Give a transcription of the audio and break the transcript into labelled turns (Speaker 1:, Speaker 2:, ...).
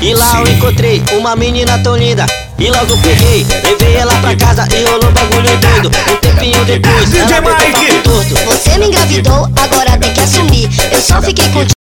Speaker 1: E lá eu encontrei uma menina tão linda. E logo peguei, levei ela pra casa e rolou bagulho doido. Um tempinho depois, ela DJ
Speaker 2: Mike.
Speaker 3: Você me engravidou, agora tem que assumir. Eu só fiquei contigo.